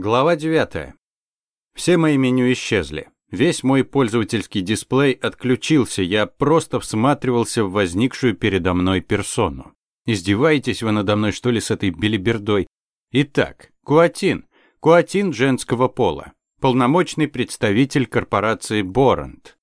Глава 9. Все мои меню исчезли. Весь мой пользовательский дисплей отключился, я просто всматривался в возникшую передо мной персону. Издеваетесь вы надо мной, что ли, с этой белибердой? Итак, Куатин. Куатин женского пола. Полномочный представитель корпорации Борант.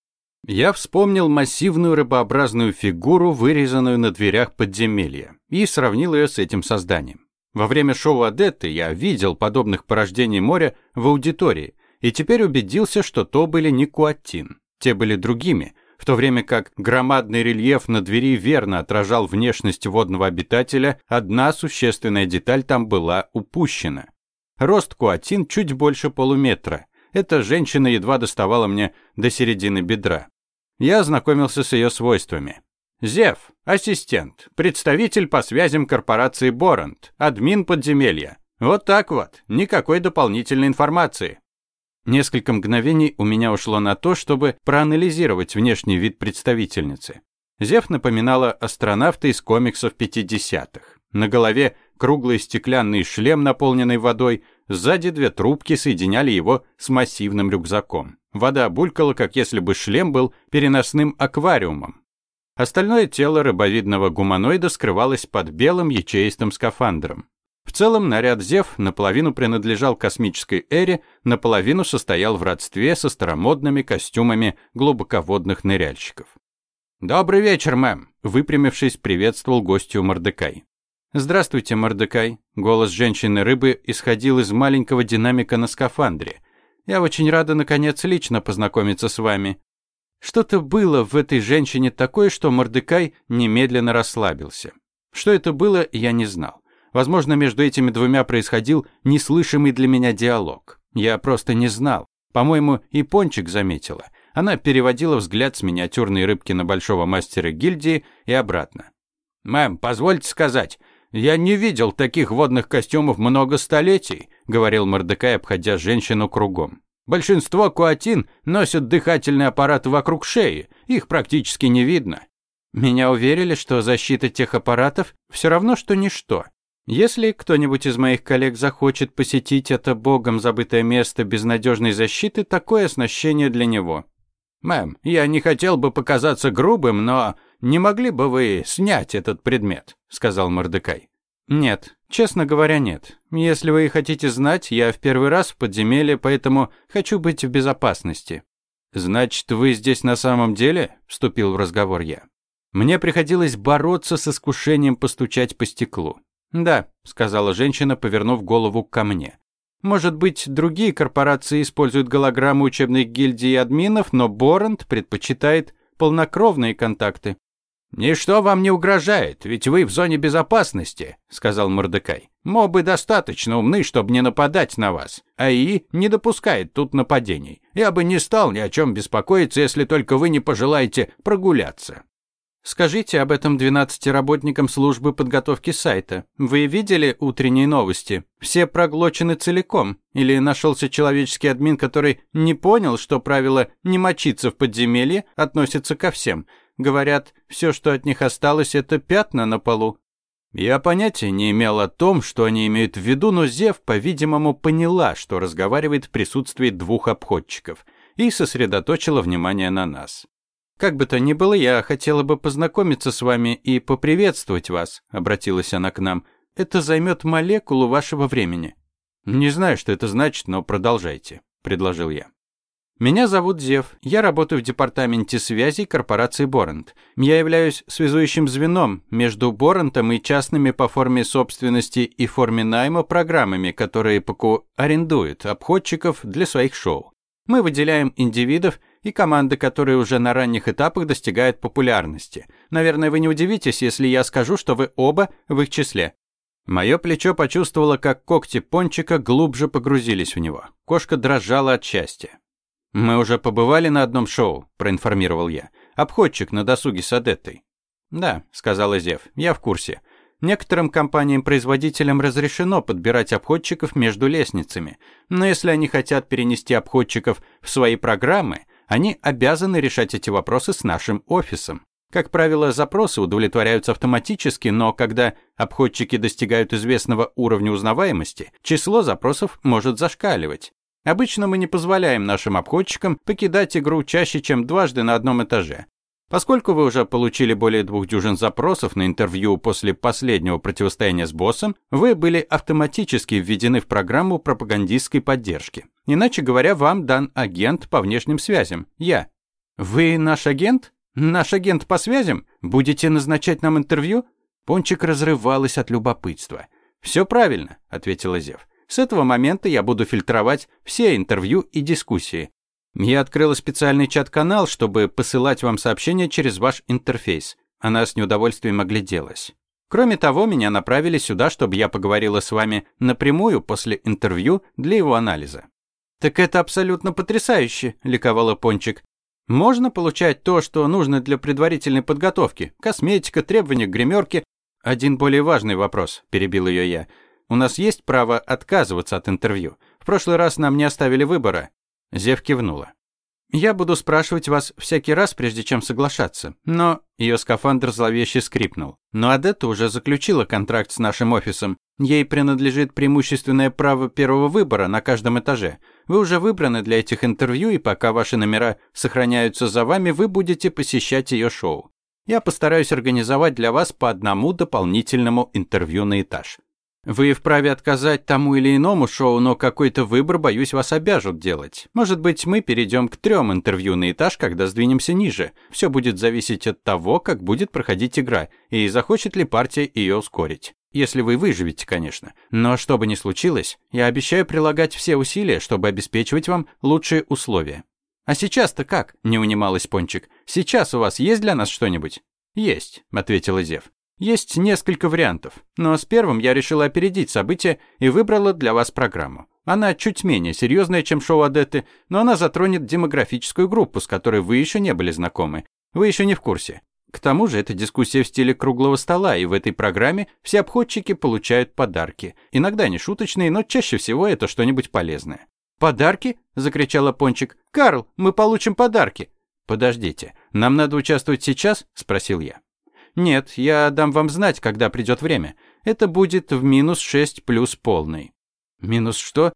Я вспомнил массивную рыбообразную фигуру, вырезанную на дверях подземелья, и сравнил ее с этим созданием. Во время шоу Адетты я видел подобных порождений моря в аудитории и теперь убедился, что то были не куатин. Те были другими, в то время как громадный рельеф на двери верно отражал внешность водного обитателя, одна существенная деталь там была упущена. Рост куатин чуть больше полуметра. Эта женщина едва доставала мне до середины бедра. Я ознакомился с ее свойствами. Зев, ассистент, представитель по связям корпорации Борант, админ подземелья. Вот так вот, никакой дополнительной информации. Несколько мгновений у меня ушло на то, чтобы проанализировать внешний вид представительницы. Зев напоминала астронавта из комиксов 50-х. На голове круглый стеклянный шлем, наполненный водой, сзади две трубки соединяли его с массивным рюкзаком. Вода булькала, как если бы шлем был переносным аквариумом. Остальное тело рыбовидного гуманоида скрывалось под белым ячеистым скафандром. В целом наряд Зев наполовину принадлежал космической эре, наполовину состоял в родстве со старомодными костюмами глубоководных ныряльщиков. «Добрый вечер, мэм!» – выпрямившись, приветствовал гостью Мордекай. «Здравствуйте, Мордекай!» – голос женщины-рыбы исходил из маленького динамика на скафандре. «Я очень рада, наконец, лично познакомиться с вами. Что-то было в этой женщине такое, что Мордекай немедленно расслабился. Что это было, я не знал. Возможно, между этими двумя происходил неслышимый для меня диалог. Я просто не знал. По-моему, и Пончик заметила. Она переводила взгляд с миниатюрной рыбки на большого мастера гильдии и обратно. «Мэм, позвольте сказать, я не видел таких водных костюмов много столетий», говорил Мордекай, обходя женщину кругом. Большинство куатин носят дыхательные аппараты вокруг шеи, их практически не видно. Меня уверили, что защита тех аппаратов все равно, что ничто. Если кто-нибудь из моих коллег захочет посетить это богом забытое место без надежной защиты, такое оснащение для него. Мэм, я не хотел бы показаться грубым, но не могли бы вы снять этот предмет, сказал Мордекай. Нет, честно говоря, нет. Если вы хотите знать, я в первый раз в подземелье, поэтому хочу быть в безопасности. Значит, вы здесь на самом деле? вступил в разговор я. Мне приходилось бороться с искушением постучать по стеклу. Да, сказала женщина, повернув голову ко мне. Может быть, другие корпорации используют голограммы учебных гильдий и админов, но Борант предпочитает полнокровные контакты. «Ничто вам не угрожает, ведь вы в зоне безопасности», — сказал Мордекай. «Мобы достаточно умны, чтобы не нападать на вас. АИ не допускает тут нападений. Я бы не стал ни о чем беспокоиться, если только вы не пожелаете прогуляться». «Скажите об этом 12 работникам службы подготовки сайта. Вы видели утренние новости? Все проглочены целиком. Или нашелся человеческий админ, который не понял, что правило «не мочиться в подземелье» относится ко всем?» Говорят, все, что от них осталось, это пятна на полу. Я понятия не имел о том, что они имеют в виду, но Зев, по-видимому, поняла, что разговаривает в присутствии двух обходчиков, и сосредоточила внимание на нас. «Как бы то ни было, я хотела бы познакомиться с вами и поприветствовать вас», — обратилась она к нам. «Это займет молекулу вашего времени». «Не знаю, что это значит, но продолжайте», — предложил я. Меня зовут Зев. Я работаю в департаменте связи корпорации Борент. Я являюсь связующим звеном между Борентом и частными по форме собственности и форме найма программами, которые ПКУ арендует обходчиков для своих шоу. Мы выделяем индивидов и команды, которые уже на ранних этапах достигают популярности. Наверное, вы не удивитесь, если я скажу, что вы оба в их числе. Мое плечо почувствовало, как когти пончика глубже погрузились в него. Кошка дрожала от счастья. «Мы уже побывали на одном шоу», – проинформировал я. «Обходчик на досуге с Адеттой». «Да», – сказала Зев, – «я в курсе. Некоторым компаниям-производителям разрешено подбирать обходчиков между лестницами, но если они хотят перенести обходчиков в свои программы, они обязаны решать эти вопросы с нашим офисом. Как правило, запросы удовлетворяются автоматически, но когда обходчики достигают известного уровня узнаваемости, число запросов может зашкаливать. Обычно мы не позволяем нашим обходчикам покидать игру чаще, чем дважды на одном этаже. Поскольку вы уже получили более двух дюжин запросов на интервью после последнего противостояния с боссом, вы были автоматически введены в программу пропагандистской поддержки. Иначе говоря, вам дан агент по внешним связям. Я. Вы наш агент? Наш агент по связям? Будете назначать нам интервью? Пончик разрывалась от любопытства. Все правильно, ответила Зев. С этого момента я буду фильтровать все интервью и дискуссии. Я открыла специальный чат-канал, чтобы посылать вам сообщения через ваш интерфейс. Она с неудовольствием огляделась. Кроме того, меня направили сюда, чтобы я поговорила с вами напрямую после интервью для его анализа. «Так это абсолютно потрясающе», – ликовала Пончик. «Можно получать то, что нужно для предварительной подготовки. Косметика, требования к гримерке. Один более важный вопрос», – перебил ее я. «У нас есть право отказываться от интервью. В прошлый раз нам не оставили выбора. Зев кивнула. «Я буду спрашивать вас всякий раз, прежде чем соглашаться. Но...» Ее скафандр зловеще скрипнул. «Но Адетта уже заключила контракт с нашим офисом. Ей принадлежит преимущественное право первого выбора на каждом этаже. Вы уже выбраны для этих интервью, и пока ваши номера сохраняются за вами, вы будете посещать ее шоу. Я постараюсь организовать для вас по одному дополнительному интервью на этаж. Вы вправе отказать тому или иному шоу, но какой-то выбор, боюсь, вас обяжут делать. Может быть, мы перейдем к трем интервью на этаж, когда сдвинемся ниже. Все будет зависеть от того, как будет проходить игра, и захочет ли партия ее ускорить. Если вы выживете, конечно. Но что бы ни случилось, я обещаю прилагать все усилия, чтобы обеспечивать вам лучшие условия. А сейчас-то как? Не унималась Пончик. Сейчас у вас есть для нас что-нибудь? Есть, ответила Зев. Есть несколько вариантов, но с первым я решила опередить события и выбрала для вас программу. Она чуть менее серьезная, чем шоу Адетты, но она затронет демографическую группу, с которой вы еще не были знакомы. Вы еще не в курсе. К тому же это дискуссия в стиле круглого стола, и в этой программе все обходчики получают подарки. Иногда не шуточные, но чаще всего это что-нибудь полезное. «Подарки?» – закричала Пончик. «Карл, мы получим подарки!» «Подождите, нам надо участвовать сейчас?» – спросил я. Нет, я дам вам знать, когда придет время. Это будет в минус шесть плюс полный. Минус что?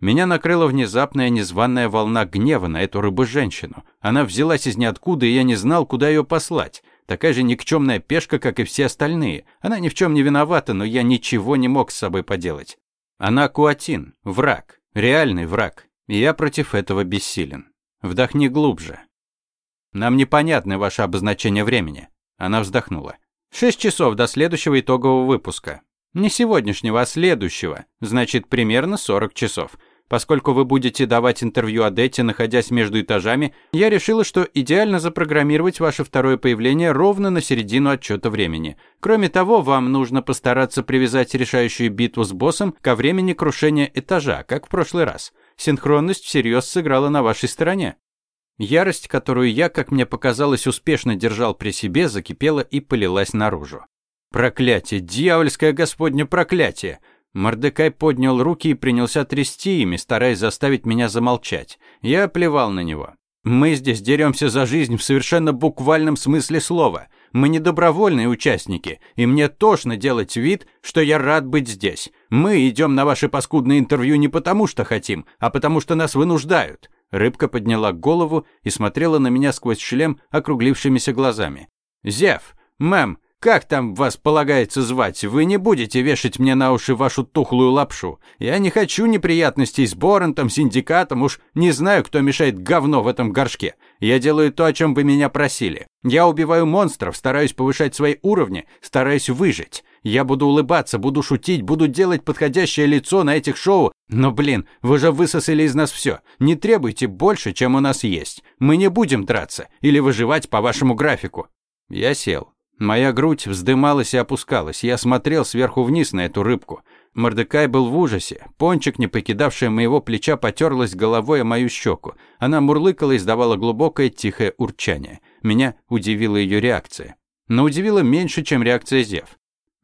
Меня накрыла внезапная незваная волна гнева на эту рыбу-женщину. Она взялась из ниоткуда, и я не знал, куда ее послать. Такая же никчемная пешка, как и все остальные. Она ни в чем не виновата, но я ничего не мог с собой поделать. Она Куатин, враг, реальный враг. И я против этого бессилен. Вдохни глубже. Нам непонятно ваше обозначение времени. Она вздохнула. «Шесть часов до следующего итогового выпуска. Не сегодняшнего, а следующего. Значит, примерно 40 часов. Поскольку вы будете давать интервью Адетте, находясь между этажами, я решила, что идеально запрограммировать ваше второе появление ровно на середину отчета времени. Кроме того, вам нужно постараться привязать решающую битву с боссом ко времени крушения этажа, как в прошлый раз. Синхронность всерьез сыграла на вашей стороне. Ярость, которую я, как мне показалось, успешно держал при себе, закипела и полилась наружу. Проклятие, дьявольское господне проклятие! Мордекай поднял руки и принялся трясти ими, стараясь заставить меня замолчать. Я плевал на него. Мы здесь деремся за жизнь в совершенно буквальном смысле слова. Мы не добровольные участники, и мне тошно делать вид, что я рад быть здесь. Мы идем на ваши паскудные интервью не потому, что хотим, а потому, что нас вынуждают. Рыбка подняла голову и смотрела на меня сквозь шлем округлившимися глазами. «Зев, мэм, как там вас полагается звать? Вы не будете вешать мне на уши вашу тухлую лапшу. Я не хочу неприятностей с Боррентом, синдикатом, уж не знаю, кто мешает говно в этом горшке. Я делаю то, о чем вы меня просили. Я убиваю монстров, стараюсь повышать свои уровни, стараюсь выжить. Я буду улыбаться, буду шутить, буду делать подходящее лицо на этих шоу. Но, блин, вы же высосали из нас все. Не требуйте больше, чем у нас есть. Мы не будем драться или выживать по вашему графику. Я сел. Моя грудь вздымалась и опускалась. Я смотрел сверху вниз на эту рыбку. Мордекай был в ужасе. Пончик, не покидавшая моего плеча, потерлась головой о мою щеку. Она мурлыкала и издавала глубокое тихое урчание. Меня удивила ее реакция. Но удивила меньше, чем реакция Зев.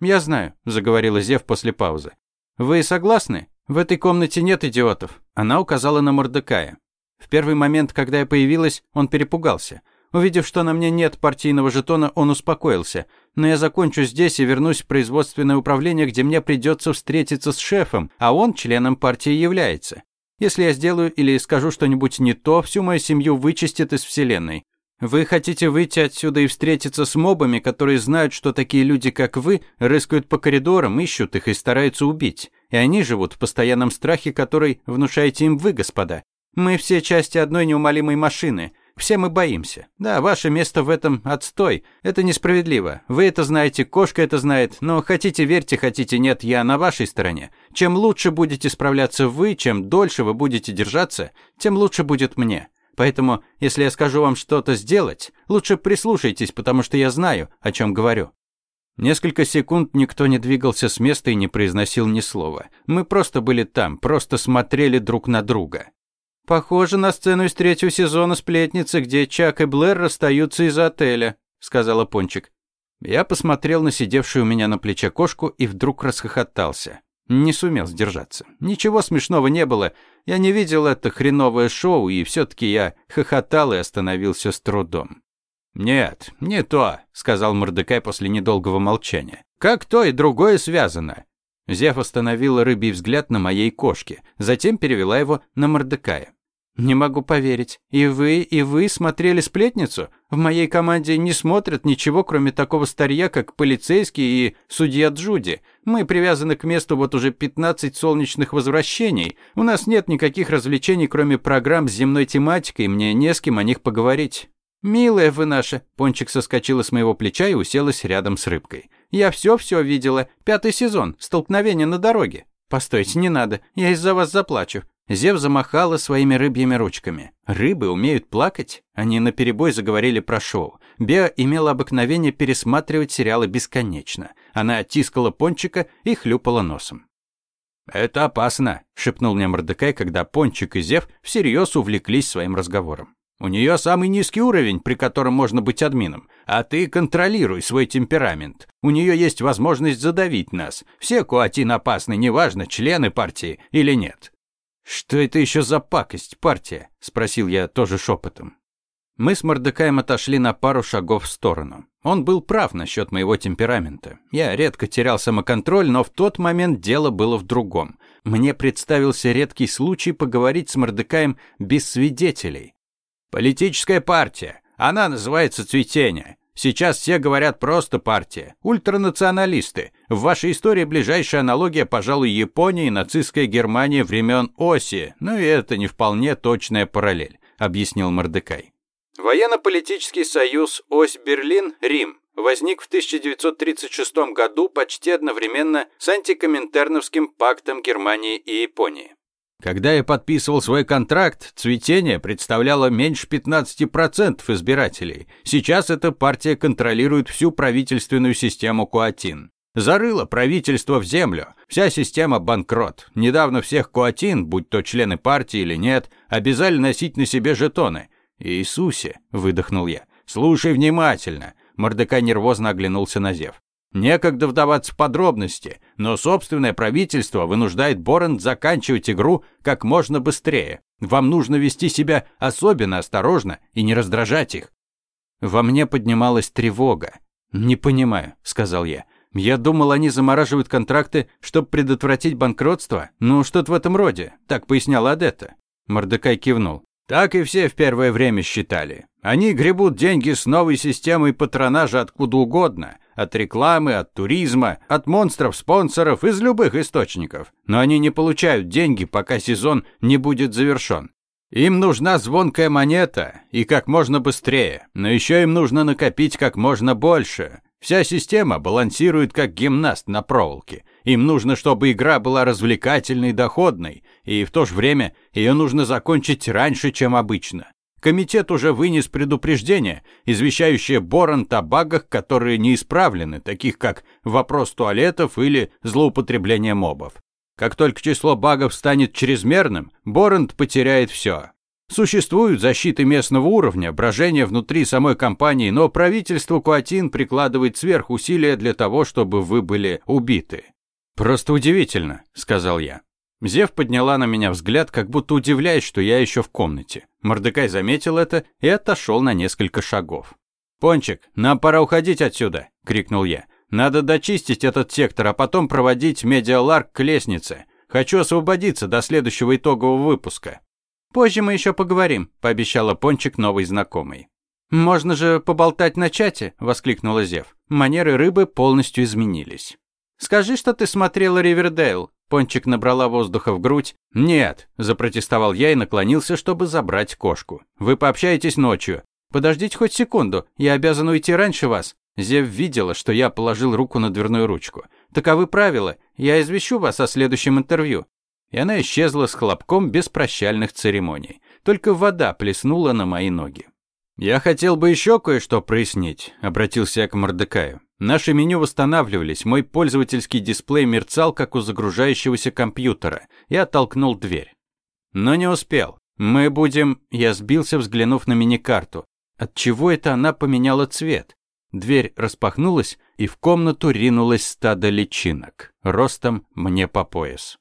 «Я знаю», – заговорила Зев после паузы. «Вы согласны? В этой комнате нет идиотов». Она указала на Мордекая. В первый момент, когда я появилась, он перепугался. Увидев, что на мне нет партийного жетона, он успокоился. Но я закончу здесь и вернусь в производственное управление, где мне придется встретиться с шефом, а он членом партии является. Если я сделаю или скажу что-нибудь не то, всю мою семью вычистят из вселенной. Вы хотите выйти отсюда и встретиться с мобами, которые знают, что такие люди, как вы, рыскают по коридорам, ищут их и стараются убить. И они живут в постоянном страхе, который внушаете им вы, господа. Мы все части одной неумолимой машины. Все мы боимся. Да, ваше место в этом отстой. Это несправедливо. Вы это знаете, кошка это знает, но хотите верьте, хотите нет, я на вашей стороне. Чем лучше будете справляться вы, чем дольше вы будете держаться, тем лучше будет мне. Поэтому, если я скажу вам что-то сделать, лучше прислушайтесь, потому что я знаю, о чем говорю». Несколько секунд никто не двигался с места и не произносил ни слова. Мы просто были там, просто смотрели друг на друга. «Похоже на сцену из третьего сезона «Сплетницы», где Чак и Блэр расстаются из отеля», — сказала Пончик. Я посмотрел на сидевшую у меня на плече кошку и вдруг расхохотался. Не сумел сдержаться. Ничего смешного не было. Я не видел это хреновое шоу, и все-таки я хохотал и остановился с трудом. «Нет, не то», — сказал Мордекай после недолгого молчания. «Как то и другое связано?» Зев остановила рыбий взгляд на моей кошке, затем перевела его на Мордекая. «Не могу поверить. И вы, и вы смотрели сплетницу? В моей команде не смотрят ничего, кроме такого старья, как полицейский и судья Джуди. Мы привязаны к месту вот уже 15 солнечных возвращений. У нас нет никаких развлечений, кроме программ с земной тематикой, мне не с кем о них поговорить». «Милая вы наша!» Пончик соскочила с моего плеча и уселась рядом с рыбкой. «Я все-все видела. Пятый сезон. Столкновение на дороге. Постойте, не надо. Я из-за вас заплачу. Зев замахала своими рыбьими ручками. Рыбы умеют плакать? Они наперебой заговорили про шоу. Беа имела обыкновение пересматривать сериалы бесконечно. Она тискала пончика и хлюпала носом. «Это опасно», — шепнул мне Мордекай, когда Пончик и Зев всерьез увлеклись своим разговором. «У нее самый низкий уровень, при котором можно быть админом. А ты контролируй свой темперамент. У нее есть возможность задавить нас. Все куатин опасны, неважно, члены партии или нет. «Что это еще за пакость, партия?» – спросил я тоже шепотом. Мы с Мордекаем отошли на пару шагов в сторону. Он был прав насчет моего темперамента. Я редко терял самоконтроль, но в тот момент дело было в другом. Мне представился редкий случай поговорить с Мордекаем без свидетелей. «Политическая партия. Она называется «Цветение». Сейчас все говорят просто партия. Ультранационалисты. В вашей истории ближайшая аналогия, пожалуй, Япония и нацистская Германия времен оси. Но и это не вполне точная параллель, объяснил Мордекай. Военно-политический союз Ось Берлин, Рим возник в 1936 году почти одновременно с антикоминтерновским пактом Германии и Японии. Когда я подписывал свой контракт, цветение представляло меньше 15% избирателей. Сейчас эта партия контролирует всю правительственную систему Куатин. Зарыло правительство в землю. Вся система банкрот. Недавно всех Куатин, будь то члены партии или нет, обязали носить на себе жетоны. «Иисусе!» – выдохнул я. «Слушай внимательно!» Мордекай нервозно оглянулся на Зев. Некогда вдаваться в подробности, но собственное правительство вынуждает Боранд заканчивать игру как можно быстрее. Вам нужно вести себя особенно осторожно и не раздражать их. Во мне поднималась тревога. «Не понимаю», — сказал я. «Я думал, они замораживают контракты, чтобы предотвратить банкротство? Ну, что-то в этом роде», — так поясняла Адетта. Мордекай кивнул. Так и все в первое время считали. Они гребут деньги с новой системой патронажа откуда угодно, от рекламы, от туризма, от монстров, спонсоров, из любых источников. Но они не получают деньги, пока сезон не будет завершен. Им нужна звонкая монета, и как можно быстрее, но еще им нужно накопить как можно больше. Вся система балансирует как гимнаст на проволоке. Им нужно, чтобы игра была развлекательной, доходной, и в то же время ее нужно закончить раньше, чем обычно. Комитет уже вынес предупреждение, извещающее Борант о багах, которые не исправлены, таких как вопрос туалетов или злоупотребление мобов. Как только число багов станет чрезмерным, Борант потеряет все. Существуют защиты местного уровня, брожение внутри самой компании, но правительство Куатин прикладывает сверхусилия для того, чтобы вы были убиты. «Просто удивительно», — сказал я. Зев подняла на меня взгляд, как будто удивляясь, что я еще в комнате. Мордекай заметил это и отошел на несколько шагов. «Пончик, нам пора уходить отсюда!» – крикнул я. «Надо дочистить этот сектор, а потом проводить медиаларк к лестнице. Хочу освободиться до следующего итогового выпуска». «Позже мы еще поговорим», – пообещала Пончик новый знакомый. «Можно же поболтать на чате», – воскликнула Зев. Манеры рыбы полностью изменились. «Скажи, что ты смотрела Ривердейл». Пончик набрала воздуха в грудь. «Нет», – запротестовал я и наклонился, чтобы забрать кошку. «Вы пообщаетесь ночью». «Подождите хоть секунду, я обязан уйти раньше вас». Зев видела, что я положил руку на дверную ручку. «Таковы правила. Я извещу вас о следующем интервью». И она исчезла с хлопком без прощальных церемоний. Только вода плеснула на мои ноги. «Я хотел бы еще кое-что прояснить», – обратился я к Мордекаю. Наши меню восстанавливались, мой пользовательский дисплей мерцал, как у загружающегося компьютера. Я оттолкнул дверь. Но не успел. Мы будем... Я сбился, взглянув на мини-карту. Отчего это она поменяла цвет? Дверь распахнулась, и в комнату ринулось стадо личинок, ростом мне по пояс.